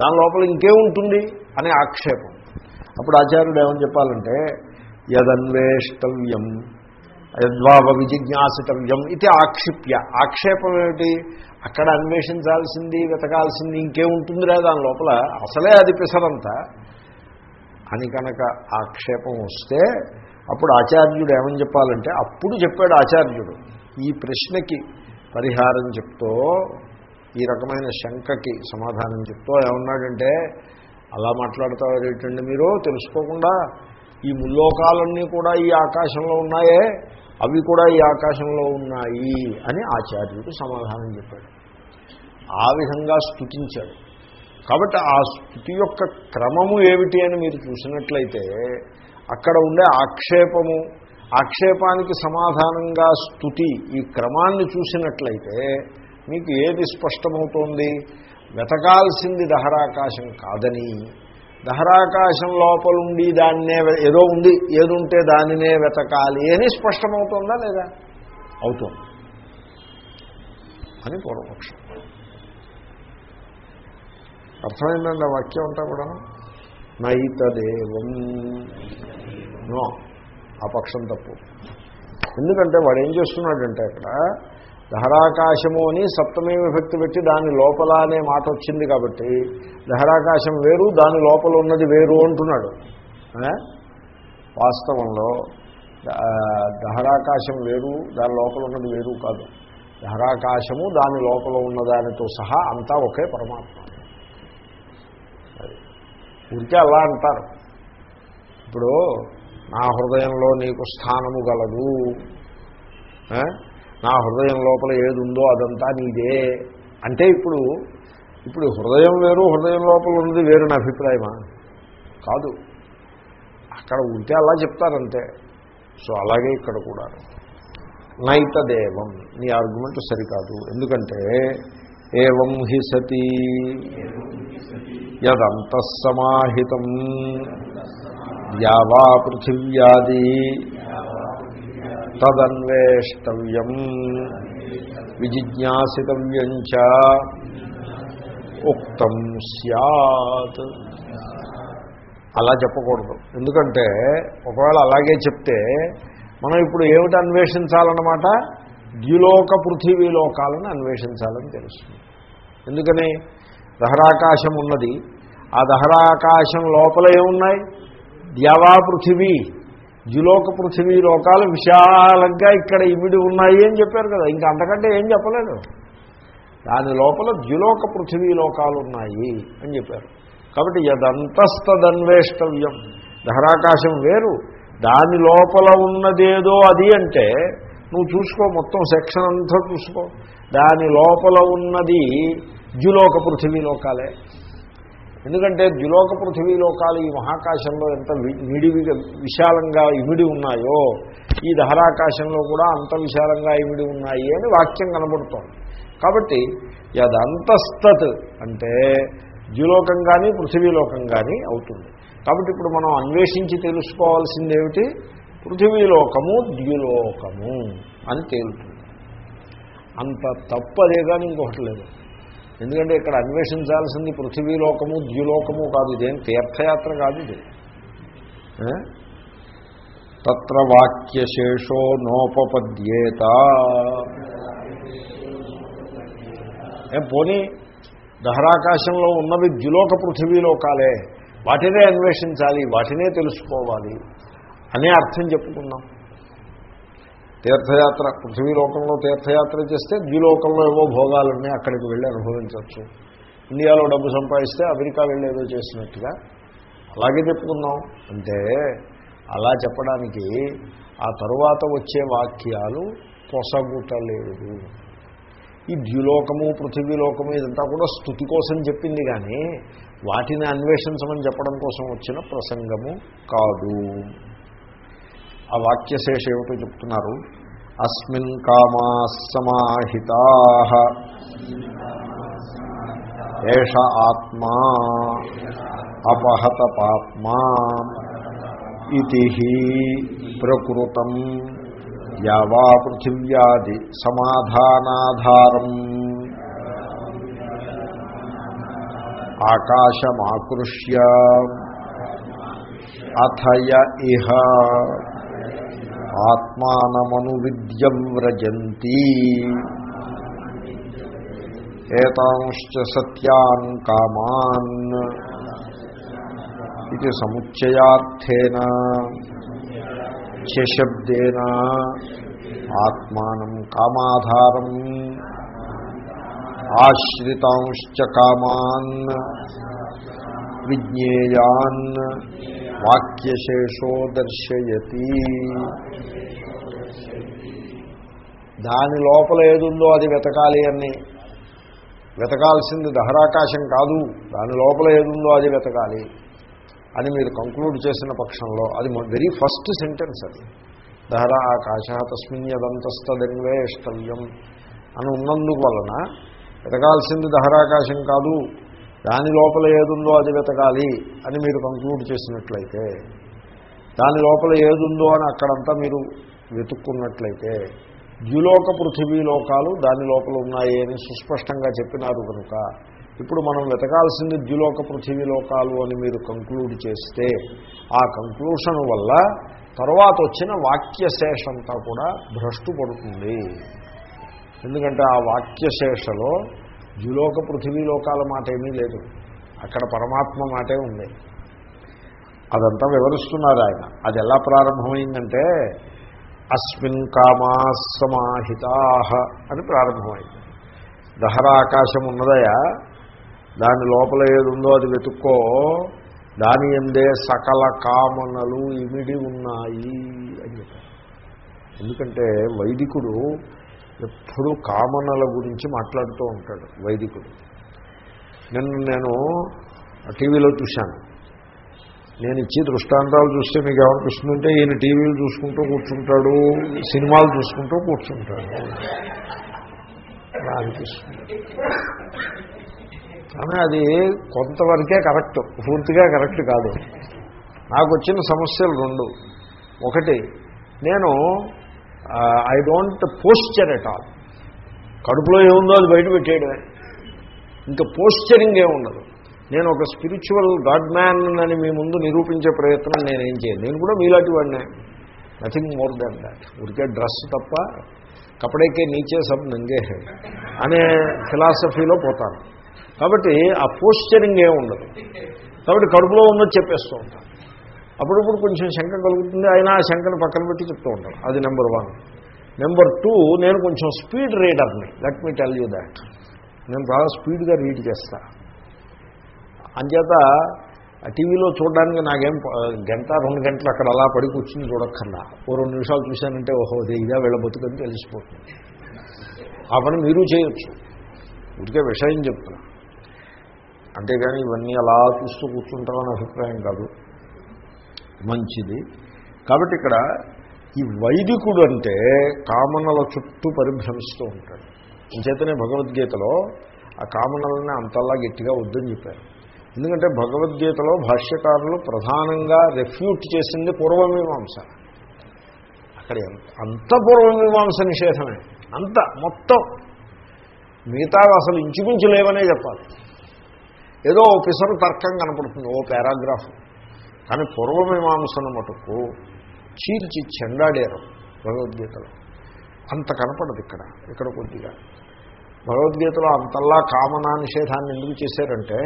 దాని లోపల ఇంకేముంటుంది అనే ఆక్షేపం. అప్పుడు ఆచార్యుడు ఏమని చెప్పాలంటే యదన్వేష్టవ్యం యద్వావ విజిజ్ఞాసితవ్యం ఇది ఆక్షిప్య. ఆక్షేపం ఏమిటి? అక్కడ అన్వేషించాల్సింది వెతకాల్సింది ఇంకేముంటుందిరా దాని లోపల. అసలే అది పిసరంతా. అని కనుక ఆక్షేపం వస్తే అప్పుడు ఆచార్యుడు ఏమని చెప్పాలంటే అప్పుడు చెప్పాడు ఆచార్యుడు ఈ ప్రశ్నకి పరిహారం చెప్తూ ఈ రకమైన శంకకి సమాధానం చెప్తూ ఏమన్నాడంటే అలా మాట్లాడతారు ఏంటండి మీరు? తెలుసుకోకుండా ఈ ముల్లోకాలన్నీ కూడా ఈ ఆకాశంలో ఉన్నాయే అవి కూడా ఈ ఆకాశంలో ఉన్నాయి అని ఆచార్యుడు సమాధానం చెప్పాడు. ఆ విధంగా స్థుతించాడు. కాబట్టి ఆ స్థుతి యొక్క క్రమము ఏమిటి అని మీరు చూసినట్లయితే అక్కడ ఉండే ఆక్షేపము ఆక్షేపానికి సమాధానంగా స్థుతి ఈ క్రమాన్ని చూసినట్లయితే మీకు ఏది స్పష్టమవుతోంది? వెతకాల్సింది దహరాకాశం కాదని. దహరాకాశం లోపలుండి దాన్నే ఏదో ఉంది ఏదుంటే దానినే వెతకాలి. అని స్పష్టమవుతుందా లేదా? అవుతుంది. అని పూర్వపక్షం. అర్థమైందండి ఆ వాక్యం అంతా కూడా? నైతదేవం. నో ఆ పక్షం తప్పు. ఎందుకంటే వాడు ఏం చేస్తున్నాడంటే అక్కడ దహరాకాశము అని సప్తమీ విభక్తి పెట్టి దాని లోపల అనే మాట వచ్చింది కాబట్టి దహరాకాశం వేరు దాని లోపల ఉన్నది వేరు అంటున్నాడు. వాస్తవంలో దహరాకాశం వేరు దాని లోపల ఉన్నది వేరు కాదు. దహరాకాశము దాని లోపల ఉన్నదానితో సహా అంతా ఒకే పరమాత్మ. ఉంటే అలా అంటారు. ఇప్పుడు నా హృదయంలో నీకు స్థానము గలదు. నా హృదయం లోపల ఏది ఉందో అదంతా నీదే. అంటే ఇప్పుడు ఇప్పుడు హృదయం వేరు హృదయం లోపల ఉన్నది వేరు నా అభిప్రాయమా? కాదు. అక్కడ ఉంటే అలా చెప్తారంతే. సో అలాగే ఇక్కడ కూడా. నైతదేవం. నీ ఆర్గ్యుమెంట్ సరికాదు. ఎందుకంటే ఏవం హి సతి. యదంతఃసమాహితం యావా పృథివ్యాది. తదన్వేష్టవ్యం విజిజ్ఞాసితవ్యం చ ఉక్తం సత్ అలా చెప్పకూడదు. ఎందుకంటే ఒకవేళ అలాగే చెప్తే మనం ఇప్పుడు ఏమిటి అన్వేషించాలన్నమాట? ద్యులోక పృథివీలోకాలను అన్వేషించాలని తెలుస్తుంది. ఎందుకని? దహరాకాశం ఉన్నది. ఆ దహరాకాశం లోపల ఏమున్నాయి? ద్యవా పృథివీ. ద్యులోక పృథివీ లోకాలు విశాలంగా ఇక్కడ ఇవిడి ఉన్నాయి అని చెప్పారు కదా. ఇంకా అంతకంటే ఏం చెప్పలేదు. దాని లోపల ద్యులోక పృథివీ లోకాలు ఉన్నాయి అని చెప్పారు. కాబట్టి యదంతస్తదన్వేష్టవ్యం. ధరాకాశం వేరు. దాని లోపల ఉన్నదేదో అది అంటే నువ్వు చూసుకో మొత్తం సెక్షన్ అంతా చూసుకో. దాని లోపల ఉన్నది ద్యులోక పృథివీ లోకాలే. ఎందుకంటే ద్విలోక పృథివీ లోకాలు ఈ మహాకాశంలో ఎంత విడివిగా విశాలంగా ఇమిడి ఉన్నాయో ఈ దహరాకాశంలో కూడా అంత విశాలంగా ఇమిడి ఉన్నాయి అని వాక్యం కనబడుతోంది. కాబట్టి యదంతస్తత్ అంటే ద్విలోకం కానీ పృథివీలోకం కానీ అవుతుంది. కాబట్టి ఇప్పుడు మనం అన్వేషించి తెలుసుకోవాల్సింది ఏమిటి? పృథివీలోకము ద్యులోకము అని తేలుతుంది. అంత తప్పు అదే కానీ ఇంకొకటి లేదు. ఎందుకంటే ఇక్కడ అన్వేషించాల్సింది పృథివీలోకము ద్యులోకము కాదు. ఇదేం తీర్థయాత్ర కాదు ఇది. తత్ర వాక్యశేషో నోపపద్యేత. ఏం పోనీ దహరాకాశంలో ఉన్నవి ద్యులోక పృథివీలోకాలే. వాటినే అన్వేషించాలి వాటినే తెలుసుకోవాలి అనే అర్థం చెప్పుకున్నాం. తీర్థయాత్ర పృథ్వీలోకంలో తీర్థయాత్ర చేస్తే ద్విలోకంలో ఏవో భోగాలన్నీ అక్కడికి వెళ్ళి అనుభవించవచ్చు. ఇండియాలో డబ్బు సంపాదిస్తే అమెరికా వెళ్ళి ఏదో చేసినట్టుగా. అలాగే చెప్పుకుందాం. అంటే అలా చెప్పడానికి ఆ తరువాత వచ్చే వాక్యాలు పొసగుటలేదు ఈ ద్యులోకము పృథివీలోకము ఇదంతా కూడా స్థుతి కోసం చెప్పింది కానీ వాటిని అన్వేషించమని చెప్పడం కోసం వచ్చిన ప్రసంగము కాదు. ఆ వాక్యశేష ఏమిటో చెప్తున్నారు? అస్మిన్ కామా సమాహితా ఏష ఆత్మా అపహత పాత్మా ఇది ప్రకృతం. యావా పృథివ్యాది సమాధానాధారం. ఆకాశమాకృష్య అథయ ఇహ. ఆత్మానమను విద్యం వ్రజంతి. ఏతాంశ్చ సత్యాన్ కామాన్. ఇది సముచ్చయార్థేన శబ్దేన ఆత్మానం కామాధారం. ఆశ్రితాంశ్చ కామాన్ విజ్ఞేయాన్ వాక్యశేషో దర్శయతి. దాని లోపల ఏదుందో అది వెతకాలి అని వెతకాల్సింది దహరాకాశం కాదు దాని లోపల ఏదుందో అది వెతకాలి అని మీరు కంక్లూడ్ చేసిన పక్షంలో అది వెరీ ఫస్ట్ సెంటెన్స్ అది. దహరా ఆకాశ తస్మిన్యదంతస్తదన్వేష్టవ్యం అని ఉన్నందుకు వలన వెతకాల్సింది దహరాకాశం కాదు దాని లోపల ఏదుందో అది వెతకాలి అని మీరు కంక్లూడ్ చేసినట్లయితే దాని లోపల ఏదుందో అని అక్కడంతా మీరు వెతుక్కున్నట్లయితే ద్యులోక పృథివీ లోకాలు దాని లోపల ఉన్నాయి అని సుస్పష్టంగా చెప్పినారు కనుక ఇప్పుడు మనం వెతకాల్సింది ద్యులోక పృథివీ లోకాలు అని మీరు కంక్లూడ్ చేస్తే ఆ కంక్లూషన్ వల్ల తర్వాత వచ్చిన వాక్యశేషంతా కూడా భ్రష్టు పడుతుంది ఎందుకంటే ఆ వాక్యశేషలో ద్యులోక పృథివీ లోకాల మాట ఏమీ లేదు. అక్కడ పరమాత్మ మాటే ఉంది. అదంతా వివరిస్తున్నారు ఆయన. అది ఎలా ప్రారంభమైందంటే అస్మిన్ కామా సమాహితా అని ప్రారంభమైంది. దహరా ఆకాశం ఉన్నదయా? దాని లోపల ఏదుందో అది వెతుక్కో. దాని ఎందే సకల కామనలు ఇమిడి ఉన్నాయి అని చెప్పారు. ఎందుకంటే వైదికుడు ఎప్పుడూ కామనల గురించి మాట్లాడుతూ ఉంటాడు వైదికుడు. నిన్న నేను టీవీలో చూశాను. నేను ఇచ్చి దృష్టాంతాలు చూస్తే మీకు ఏమనిపిస్తుందంటే ఈయన టీవీలు చూసుకుంటూ కూర్చుంటాడు సినిమాలు చూసుకుంటూ కూర్చుంటాడు. అనిపిస్తుంది. కానీ అది కొంతవరకే కరెక్ట్ పూర్తిగా కరెక్ట్ కాదు. నాకు వచ్చిన సమస్యలు రెండు. ఒకటి నేను I don't posture at all కడుపులో ఏముందో అది బయట పెట్టేయడమే. ఇంకా పోస్చరింగ్ ఏముండదు నేను ఒక స్పిరిచువల్ గాడ్ మ్యాన్ అని మీ ముందు నిరూపించే ప్రయత్నం నేనేం చేయను. నేను కూడా మీలాంటి వాడినే. నథింగ్ మోర్ దాన్ దాట్ ఉడికే డ్రెస్ తప్ప కపడేకే నీచే సబ్ నంగే. అనే ఫిలాసఫీలో పోతాను. కాబట్టి ఆ పోస్చరింగ్ ఏముండదు కాబట్టి కడుపులో ఉన్నది చెప్పేస్తూ ఉంటాను. అప్పుడప్పుడు కొంచెం శంక కలుగుతుంది. అయినా ఆ శంకను పక్కన పెట్టి చెప్తూ ఉంటాను అది నెంబర్ వన్ నెంబర్ టూ నేను కొంచెం speed రీడర్ని let me tell you that నేను చాలా స్పీడ్గా రీడ్ చేస్తా. అంచేత ఆ టీవీలో చూడడానికి నాకేం గంట రెండు గంటలు అక్కడ అలా పడి కూర్చుని చూడక్కర్లా. ఓ రెండు నిమిషాలు చూశానంటే ఓహో ఇది ఇదే వీళ్ళ బతుకని తెలిసిపోతుంది. ఆ పని మీరు చేయొచ్చు. ఉడికే విషయం చెప్తున్నా. అంతేగాని ఇవన్నీ అలా చూస్తూ కూర్చుంటామని అభిప్రాయం కాదు. మంచిది. కాబట్టి ఇక్కడ ఈ వైదికుడు అంటే కామనల చుట్టూ పరిభ్రమిస్తూ ఉంటాడు. చేతనే భగవద్గీతలో ఆ కామనల్ని అంతల్లా గట్టిగా వద్దని చెప్పారు. ఎందుకంటే భగవద్గీతలో భాష్యకారులు ప్రధానంగా రెఫ్యూట్ చేసింది పూర్వమీమాంస. అక్కడ అంత పూర్వమీమాంస నిషేధమే. అంత మొత్తం. మిగతా అసలు ఇంచుమించు లేవనే చెప్పాలి. ఏదో ఓ పిసరు తర్కం కనపడుతుంది ఓ పారాగ్రాఫ్. కానీ పూర్వమీమాంసను మటుకు చీల్చి చెండాడారు భగవద్గీతలో. అంత కనపడదు ఇక్కడ ఇక్కడ కొద్దిగా. భగవద్గీతలో అంతల్లా కామనా నిషేధాన్ని ఎందుకు చేశారంటే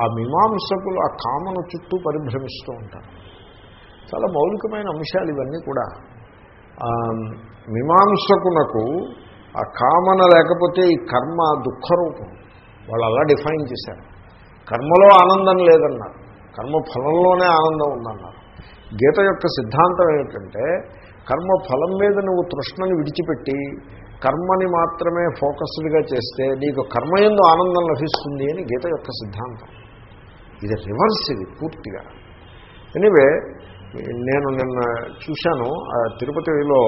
ఆ మీమాంసకులు ఆ కామన చుట్టూ పరిభ్రమిస్తూ ఉంటారు. చాలా మౌలికమైన అంశాలు ఇవన్నీ కూడా. మీమాంసకునకు ఆ కామన లేకపోతే ఈ కర్మ దుఃఖరూపం. వాళ్ళు అలా డిఫైన్ చేశారు. కర్మలో ఆనందం లేదన్నారు. కర్మ ఫలంలోనే ఆనందం ఉందన్నారు. గీత యొక్క సిద్ధాంతం ఏమిటంటే కర్మ ఫలం మీద నువ్వు తృష్ణని విడిచిపెట్టి కర్మని మాత్రమే ఫోకస్డ్గా చేస్తే నీకు కర్మయందు ఆనందం లభిస్తుంది అని గీత యొక్క సిద్ధాంతం. ఇది రివర్స్ ఇది పూర్తిగా. ఎనివే నేను నిన్న చూశాను ఆ తిరుపతిలో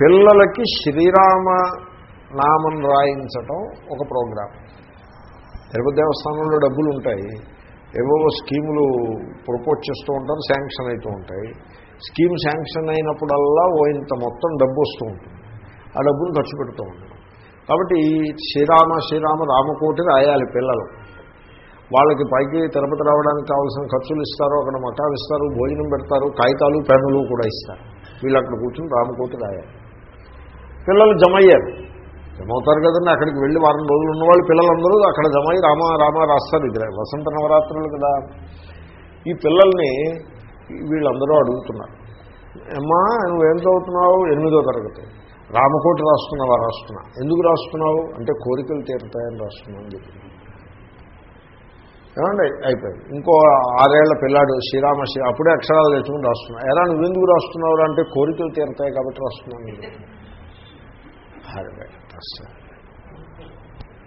పిల్లలకి శ్రీరామ నామం రాయించటం ఒక ప్రోగ్రాం. తిరుపతి దేవస్థానంలో డబ్బులు ఉంటాయి ఏవేవో స్కీములు ప్రపోజ్ చేస్తూ ఉంటారు శాంక్షన్ అవుతూ ఉంటాయి. స్కీమ్ శాంక్షన్ అయినప్పుడల్లా ఓ ఇంత మొత్తం డబ్బు వస్తూ ఉంటుంది. ఆ డబ్బును ఖర్చు పెడుతూ ఉంటాం కాబట్టి శ్రీరామ శ్రీరామ రామకోటి రాయాలి పిల్లలు. వాళ్ళకి పైకి తిరుపతి రావడానికి కావాల్సిన ఖర్చులు ఇస్తారు అక్కడ మఠాలు ఇస్తారు భోజనం పెడతారు కాగితాలు పెన్నులు కూడా ఇస్తారు. వీళ్ళు అక్కడ కూర్చుని రామకోటి రాయాలి. పిల్లలు జమ అయ్యారు. జమ అవుతారు కదండి? అక్కడికి వెళ్ళి వారం రోజులు ఉన్నవాళ్ళు పిల్లలందరూ అక్కడ జమ రామ రామ రాస్తారు ఇది వసంత నవరాత్రులు కదా. ఈ పిల్లల్ని వీళ్ళందరూ అడుగుతున్నారు. అమ్మా నువ్వేం చదువుతున్నావు? ఎనిమిదో తరగతి. రామకోట రాస్తున్నావా? రాస్తున్నా. ఎందుకు రాస్తున్నావు? అంటే కోరికలు తీరుతాయని రాస్తున్నావు. అని చెప్పి. ఏమండి? అయిపోయింది. ఇంకో ఆరేళ్ళ పిల్లాడు శ్రీరామ శ్రీ అప్పుడే అక్షరాలు తెచ్చుకుని రాస్తున్నా ఎలా నువ్వెందుకు రాస్తున్నావు అంటే కోరికలు తీరుతాయి కాబట్టి రాస్తున్నాను అని చెప్పి. అరే, చేస్తారు.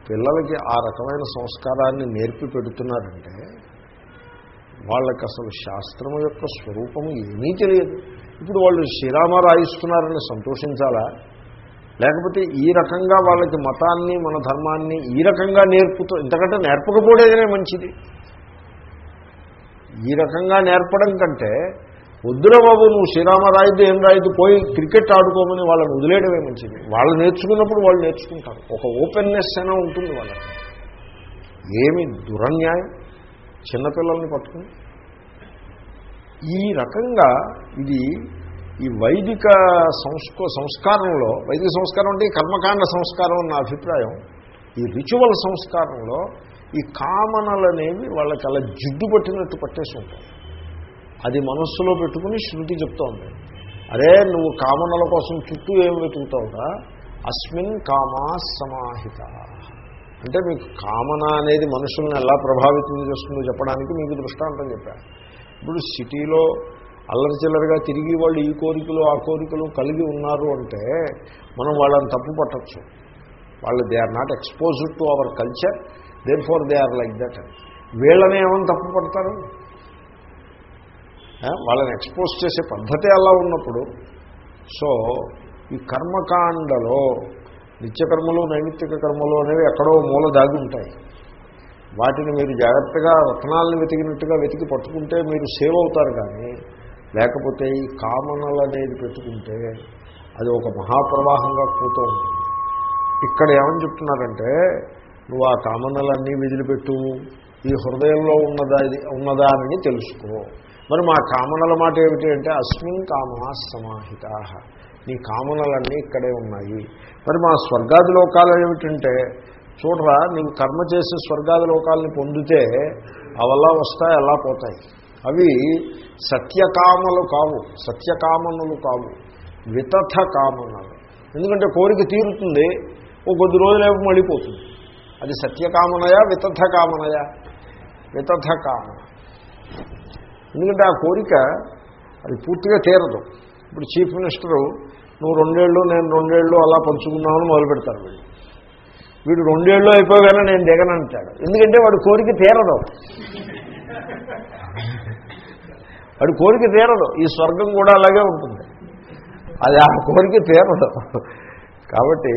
పిల్లలకి ఆ రకమైన సంస్కారాన్ని నేర్పి పెడుతున్నారంటే వాళ్ళకి అసలు శాస్త్రము యొక్క స్వరూపము ఏమీ తెలియదు. ఇప్పుడు వాళ్ళు శ్రీరామ రాయిస్తున్నారని సంతోషించాలా? లేకపోతే ఈ రకంగా వాళ్ళకి మతాన్ని మన ధర్మాన్ని ఈ రకంగా నేర్పుతూ ఇంతకంటే నేర్పకపోవడేదనే మంచిది. ఈ రకంగా నేర్పడం కంటే వద్దురా బాబు నువ్వు శ్రీరామ రాయిద్దు ఏం రాయిద్దు పోయి క్రికెట్ ఆడుకోమని వాళ్ళని వదిలేయడమే మంచిది. వాళ్ళు నేర్చుకున్నప్పుడు వాళ్ళు నేర్చుకుంటారు. ఒక ఓపెన్నెస్ అయినా ఉంటుంది వాళ్ళకి. ఏమి దురన్యాయం? చిన్నపిల్లల్ని పట్టుకుని. ఈ రకంగా ఇది ఈ వైదిక సంస్కో సంస్కారంలో వైదిక సంస్కారం అంటే ఈ కర్మకాండ సంస్కారం అన్న నా అభిప్రాయం ఈ రిచువల్ సంస్కారంలో ఈ కామనలనేవి వాళ్ళకి అలా జిడ్డు పట్టినట్టు పట్టేసి ఉంటాయి. అది మనస్సులో పెట్టుకుని శృతి చెప్తోంది. అరే నువ్వు కామనల కోసం చుట్టూ ఏం వెతుకుతావుగా అస్మిన్ కామా సమాహిత. అంటే మీకు కామన అనేది మనుషుల్ని ఎలా ప్రభావితం చేస్తుందో చెప్పడానికి మీకు దృష్టాంతం చెప్పాను ఇప్పుడు సిటీలో అల్లరి చిల్లరిగా తిరిగి వాళ్ళు ఈ కోరికలు ఆ కోరికలు కలిగి ఉన్నారు అంటే మనం వాళ్ళని తప్పు పట్టచ్చు. వాళ్ళు they are not exposed to our culture therefore they are like that. వీళ్ళని ఏమని తప్పు పడతారు? వాళ్ళని ఎక్స్పోజ్ చేసే పద్ధతి అలా ఉన్నప్పుడు సో ఈ కర్మకాండలో నిత్యకర్మలు నైమిత్తిక కర్మలు అనేవి ఎక్కడో మూల దాగి ఉంటాయి. వాటిని మీరు జాగ్రత్తగా రత్నాలను వెతికినట్టుగా వెతికి పట్టుకుంటే మీరు సేవ్ అవుతారు కానీ లేకపోతే ఈ కామనలు అనేది పెట్టుకుంటే అది ఒక మహాప్రవాహంగా పోతూ ఉంటుంది. ఇక్కడ ఏమని చెప్తున్నారంటే నువ్వు ఆ కామనలన్నీ విదిలిపెట్టు ఈ హృదయంలో ఉన్నదా ఉన్నదా అని తెలుసుకో. మరి మా కామనల మాట ఏమిటి అంటే అస్మిన్ కామా సమాహిత. నీ కామనలన్నీ ఇక్కడే ఉన్నాయి. మరి మా స్వర్గాది లోకాలు ఏమిటంటే చూడరా నీవు కర్మ చేసి స్వర్గాది లోకాలని పొందితే అవలా వస్తాయి అలా పోతాయి. అవి సత్యకామలు కావు సత్యకామనులు కావు వితథ కామనలు. ఎందుకంటే కోరిక తీరుతుంది ఓ కొద్ది రోజులేపు మళ్ళీపోతుంది అది సత్యకామనయా వితథ కామనయా? వితథ కామన. ఎందుకంటే ఆ కోరిక అది పూర్తిగా తీరదు. ఇప్పుడు చీఫ్ మినిస్టరు నువ్వు రెండేళ్ళు నేను రెండేళ్ళు అలా పంచుకుందామని మొదలు పెడతారు వీళ్ళు. వీడు రెండేళ్ళు అయిపోగానే నేను దిగనంటాడు ఎందుకంటే వాడు కోరిక తీరదు. వాడి కోరిక తీరదు. ఈ స్వర్గం కూడా అలాగే ఉంటుంది. అది ఆ కోరిక తీరదు. కాబట్టి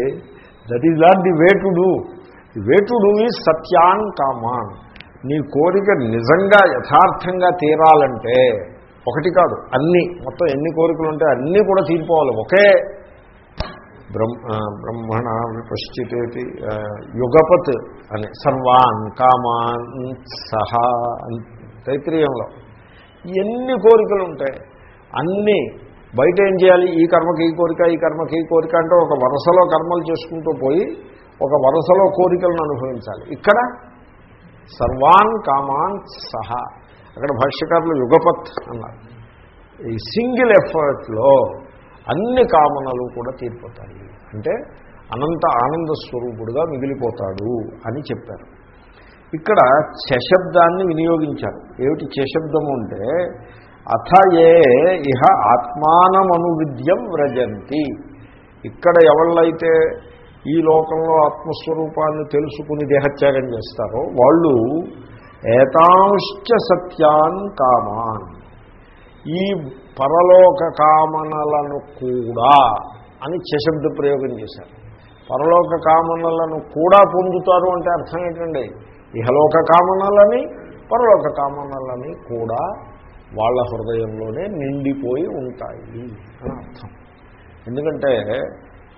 that is not the way to do the way to do is Satyan కామాన్ నీ కోరిక నిజంగా యథార్థంగా తీరాలంటే ఒకటి కాదు అన్నీ. మొత్తం ఎన్ని కోరికలు ఉంటే అన్నీ కూడా తీరిపోవాలి. ఒకే బ్రహ్మ బ్రహ్మణ విపశ్చితేతి యుగపత్ అని. సర్వాన్ కామాన్ సహా తైత్రీయంలో. ఎన్ని కోరికలు ఉంటాయి అన్నీ. బయట ఏం చేయాలి? ఈ కర్మకి ఈ కోరిక ఈ కర్మకి ఈ కోరిక అంటే ఒక వరుసలో కర్మలు చేసుకుంటూ పోయి ఒక వరుసలో కోరికలను అనుభవించాలి. ఇక్కడ సర్వాన్ కామాన్ సహా. అక్కడ భాష్యకారులు యుగపత్ అన్నారు. ఈ సింగిల్ ఎఫర్ట్లో అన్ని కామనలు కూడా తీరిపోతాయి. అంటే అనంత ఆనంద స్వరూపుడుగా మిగిలిపోతాడు అని చెప్పారు. ఇక్కడ చశబ్దాన్ని వినియోగించారు. ఏమిటి చశబ్దము అంటే అథ ఏ ఇహ ఆత్మానమనువిద్యం వ్రజంతి. ఇక్కడ ఎవళ్ళైతే ఈ లోకంలో ఆత్మస్వరూపాన్ని తెలుసుకుని దేహత్యాగం చేస్తారో వాళ్ళు ఏతాంశ్చ సత్యాన్ కామాన్. ఈ పరలోక కామనలను కూడా అని చశబ్ద ప్రయోగం చేశారు. పరలోక కామనలను కూడా పొందుతారు అంటే అర్థం ఏంటండి? ఇహలోక కామనలని పరలోక కామనలని కూడా వాళ్ళ హృదయంలోనే నిండిపోయి ఉంటాయి అని అర్థం. ఎందుకంటే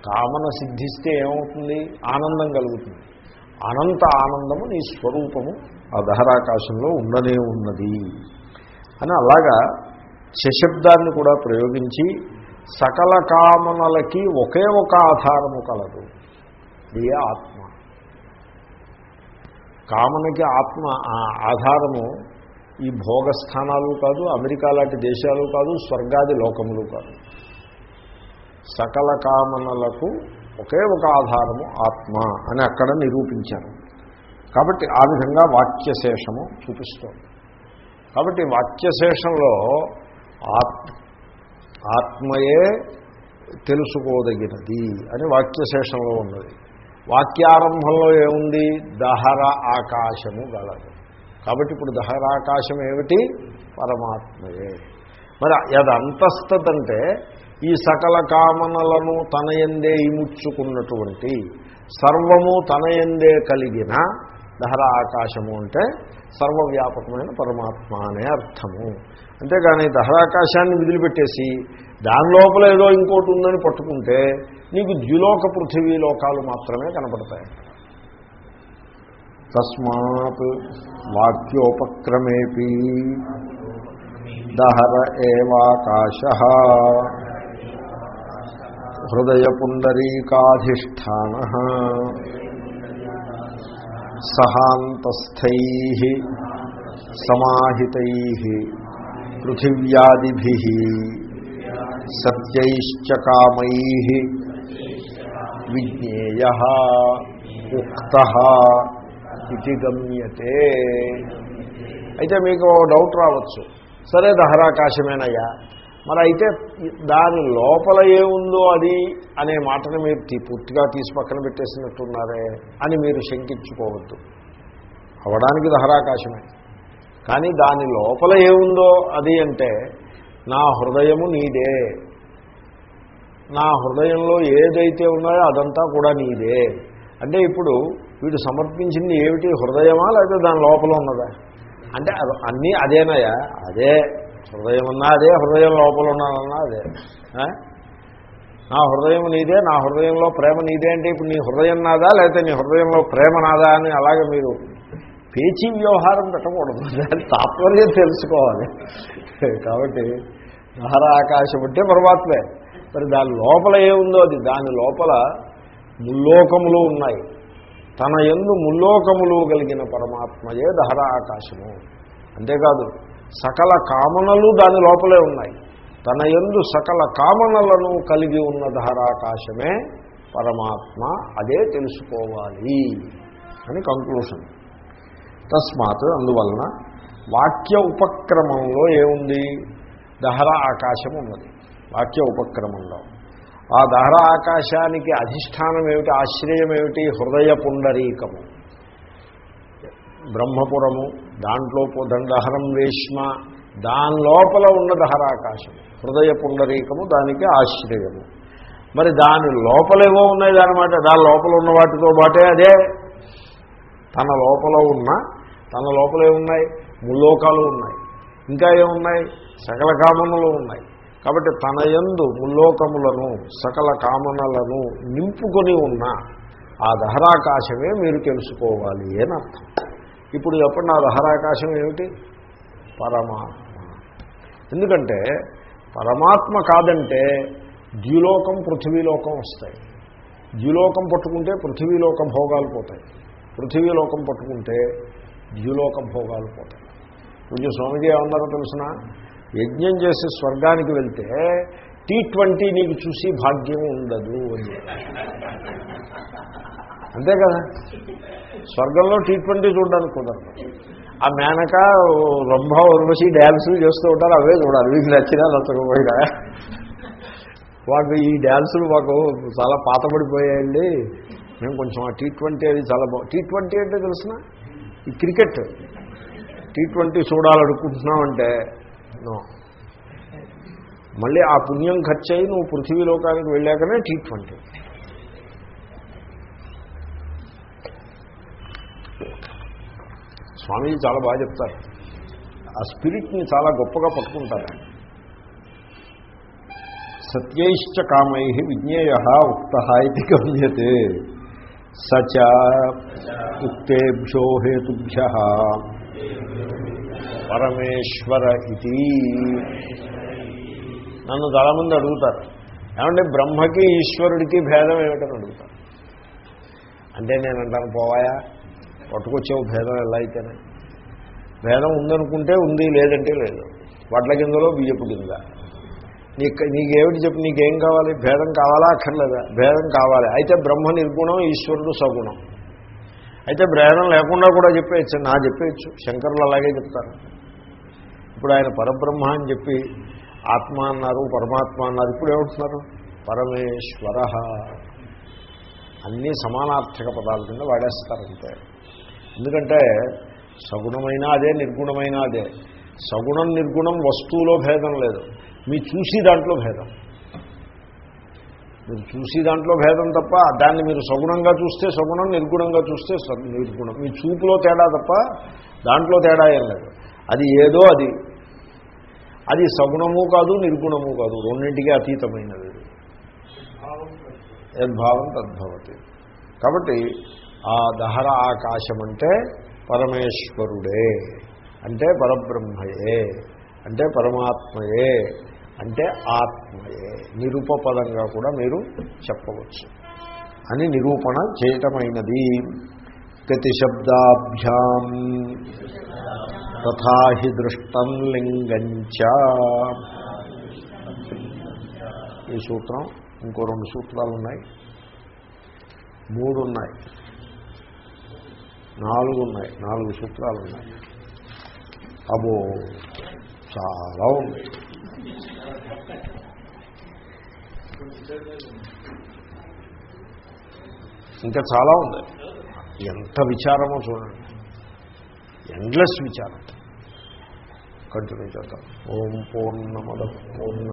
కామన సిద్ధిస్తే ఏమవుతుంది? ఆనందం కలుగుతుంది. అనంత ఆనందము నీ స్వరూపము ఆ దహరాకాశంలో ఉండనే ఉన్నది. అని అలాగా శశబ్దాన్ని కూడా ప్రయోగించి సకల కామనలకి ఒకే ఒక ఆధారము కలదు. ఇది ఆత్మ. కామనకి ఆత్మ ఆధారము ఈ భోగస్థానాలు కాదు అమెరికా లాంటి దేశాలు కాదు స్వర్గాది లోకములు కాదు. సకల కామనలకు ఒకే ఒక ఆధారము ఆత్మ అని అక్కడ నిరూపించారు. కాబట్టి ఆ విధంగా వాక్యశేషము చూపిస్తోంది. కాబట్టి వాక్యశేషంలో ఆత్మ ఆత్మయే తెలుసుకోదగినది అని వాక్యశేషంలో ఉన్నది. వాక్యారంభంలో ఏముంది? దహర ఆకాశము గలదు. కాబట్టి ఇప్పుడు దహరాకాశం ఏమిటి? పరమాత్మయే. మరి అది అంతస్తదంటే ఈ సకల కామనలను తన ఎందే ఇముచ్చుకున్నటువంటి సర్వము తనయందే కలిగిన దహర ఆకాశము అంటే సర్వవ్యాపకమైన పరమాత్మ అనే అర్థము. అంతేగాని దహరాకాశాన్ని విదిలిపెట్టేసి దాని లోపల ఏదో ఇంకోటి ఉందని పట్టుకుంటే నీకు ద్యులోక పృథివీ లోకాలు మాత్రమే కనపడతాయి. తస్మాత్ వాక్యోపక్రమేపీ దహర ఏవాకాశ. హృదయపుండరీకాధిష్టాన సహాంతస్థై సమాహితై పృథివ్యాదిభి సత్యైశ్చ కామై విజ్ఞేయ ఉక్త ఇది గమ్యతే. అయితే మీకు డౌట్ రావచ్చు. సరే దహరాకాశమేనయ్యా. మరి అయితే దాని లోపల ఏముందో అది అనే మాటను మీరు తీ- పూర్తిగా తీసి పక్కన పెట్టేసినట్టున్నారే అని మీరు శంకించుకోవద్దు. అవడానికి దహరాకాశమే. కానీ దాని లోపల ఏముందో అది అంటే నా హృదయము నీదే. నా హృదయంలో ఏదైతే ఉన్నాయో అదంతా కూడా నీదే. అంటే ఇప్పుడు వీడు సమర్పించింది ఏమిటి హృదయమా లేకపోతే దాని లోపల ఉన్నదా? అంటే అది- అన్నీ అదేనయా అదే హృదయం అన్నా అదే హృదయం లోపల ఉన్నానన్నా అదే. నా హృదయం నీదే నా హృదయంలో ప్రేమ నీదే అంటే ఇప్పుడు నీ హృదయం నాదా లేకపోతే నీ హృదయంలో ప్రేమ నాదా అని అలాగే మీరు పేచీ వ్యవహారం పెట్టకూడదు. దాని తాత్పర్యం తెలుసుకోవాలి. కాబట్టి నహర ఆకాశం అంటే పరమాత్మే. మరి దాని లోపల ఏముందో అది? దాని లోపల ముల్లోకములు ఉన్నాయి. తన ఎందు ముల్లోకములు కలిగిన పరమాత్మయే దహర ఆకాశము. అంతేకాదు సకల కామనలు దాని లోపలే ఉన్నాయి. తన ఎందు సకల కామనలను కలిగి ఉన్న ధారాకాశమే పరమాత్మ అదే తెలుసుకోవాలి అని కంక్లూషన్ తస్మాత్ అందువలన వాక్య ఉపక్రమంలో ఏముంది? దహరా ఆకాశం ఉన్నది. వాక్య ఉపక్రమంలో. ఆ దహరా ఆకాశానికి అధిష్టానం ఏమిటి? ఆశ్రయం ఏమిటి? హృదయ పుండరీకము బ్రహ్మపురము దాంట్లో దండహరం వేష్మ. దాని లోపల ఉన్న దహరాకాశం. హృదయ పుండరీకము దానికి ఆశ్రయము. మరి దాని లోపలేవో ఉన్నాయి దానిమాట దాని లోపల ఉన్న వాటితో పాటే అదే. తన లోపల ఉన్న తన లోపలే ఉన్నాయి ముల్లోకాలు ఉన్నాయి. ఇంకా ఏమున్నాయి? సకల కామనలు ఉన్నాయి. కాబట్టి తన యందు ముల్లోకములను సకల కామనలను నింపుకొని ఉన్న ఆ దహరాకాశమే మీరు తెలుసుకోవాలి అని అర్థం. ఇప్పుడు చెప్పండి నా దహరాకాశం ఏమిటి? పరమాత్మ. ఎందుకంటే పరమాత్మ కాదంటే ద్యులోకం పృథివీలోకం వస్తాయి. ద్యులోకం పట్టుకుంటే పృథివీలోక భోగాలు పోతాయి. పృథివీలోకం పట్టుకుంటే ద్యులోక భోగాలు పోతాయి. కొంచెం స్వామిజీ ఏమన్నారో తెలిసిన? యజ్ఞం చేసి స్వర్గానికి వెళ్తే టీ ట్వంటీ నీకు చూసి భాగ్యం ఉండదు అని అంతే కదా? స్వర్గంలో టీ ట్వంటీ చూడడానికి కుదరదు. ఆ మేనక రొంబ ఉర్వశి డ్యాన్సులు చేస్తూ ఉంటారు అవే చూడాలి. మీకు నచ్చినా నచ్చకపోయినా. వాడు ఈ డ్యాన్సులు మాకు చాలా పాతబడిపోయాయండి. మేము కొంచెం ఆ టీ ట్వంటీ అది చాలా బాగు టీ ట్వంటీ అంటే తెలిసిన? ఈ క్రికెట్ టీ ట్వంటీ చూడాలనుకుంటున్నామంటే నో. మళ్ళీ ఆ పుణ్యం ఖర్చు అయ్యి నువ్వు పృథ్వీలోకానికి వెళ్ళాకనే టీ ట్వంటీ స్వామీజీ చాలా బాగా చెప్తారు. ఆ స్పిరిట్ని చాలా గొప్పగా పట్టుకుంటారు సత్యైశ్చ కామై విజ్ఞేయ ఉక్త ఇది గమ్యతే. సచ ఉక్తేభ్యో హేతుభ్య. పరమేశ్వర ఇది. నన్ను చాలామంది అడుగుతారు. ఏమంటే బ్రహ్మకి ఈశ్వరుడికి భేదం ఏమిటని అడుగుతారు. అంటే నేను అంటాను పోవాయా? పట్టుకొచ్చావు భేదం ఎలా అయితేనే. భేదం ఉందనుకుంటే ఉంది లేదంటే లేదు. వడ్ల గింజలో బియ్యపు కింద నీకు నీకేమిటి చెప్పు నీకేం కావాలి? భేదం కావాలా అక్కర్లేదా? భేదం కావాలి. అయితే బ్రహ్మ నిర్గుణం ఈశ్వరుడు సగుణం. అయితే భేదం లేకుండా కూడా చెప్పేయచ్చు నా చెప్పేయచ్చు. శంకరులు అలాగే చెప్తారు. ఇప్పుడు ఆయన పరబ్రహ్మ అని చెప్పి ఆత్మ అన్నారు పరమాత్మ అన్నారు ఇప్పుడు ఏమంటున్నారు? పరమేశ్వర. అన్నీ సమానార్థక పదాల కింద వాడేస్తారంటే. ఎందుకంటే సగుణమైన అదే నిర్గుణమైన అదే. సగుణం నిర్గుణం వస్తువులో భేదం లేదు. మీ చూసి దాంట్లో భేదం. మీరు చూసి దాంట్లో భేదం తప్ప దాన్ని మీరు సగుణంగా చూస్తే సగుణం నిర్గుణంగా చూస్తే నిర్గుణం. మీ చూపులో తేడా తప్ప దాంట్లో తేడా ఏం లేదు. అది ఏదో అది. అది సగుణము కాదు నిర్గుణము కాదు. రెండింటికి అతీతమైనది. యద్భావం తద్భవతి. కాబట్టి ఆ దహర ఆకాశం అంటే పరమేశ్వరుడే అంటే పరబ్రహ్మయే అంటే పరమాత్మయే అంటే ఆత్మయే. నిరూపపదంగా కూడా మీరు చెప్పవచ్చు. అని నిరూపణ చేయటమైనది. గతిశబ్దాభ్యాం తథా హి దృష్టం లింగంచ. ఈ సూత్రం ఇంకో రెండు సూత్రాలు ఉన్నాయి మూడు ఉన్నాయి నాలుగు ఉన్నాయి నాలుగు సూత్రాలు ఉన్నాయి. అబో చాలా ఉంది ఇంకా చాలా ఉంది ఎంత విచారమో చూడండి. ఎండ్లెస్ విచారం. కంటిన్యూ చేద్దాం. ఓం పూర్ణమద పూర్ణ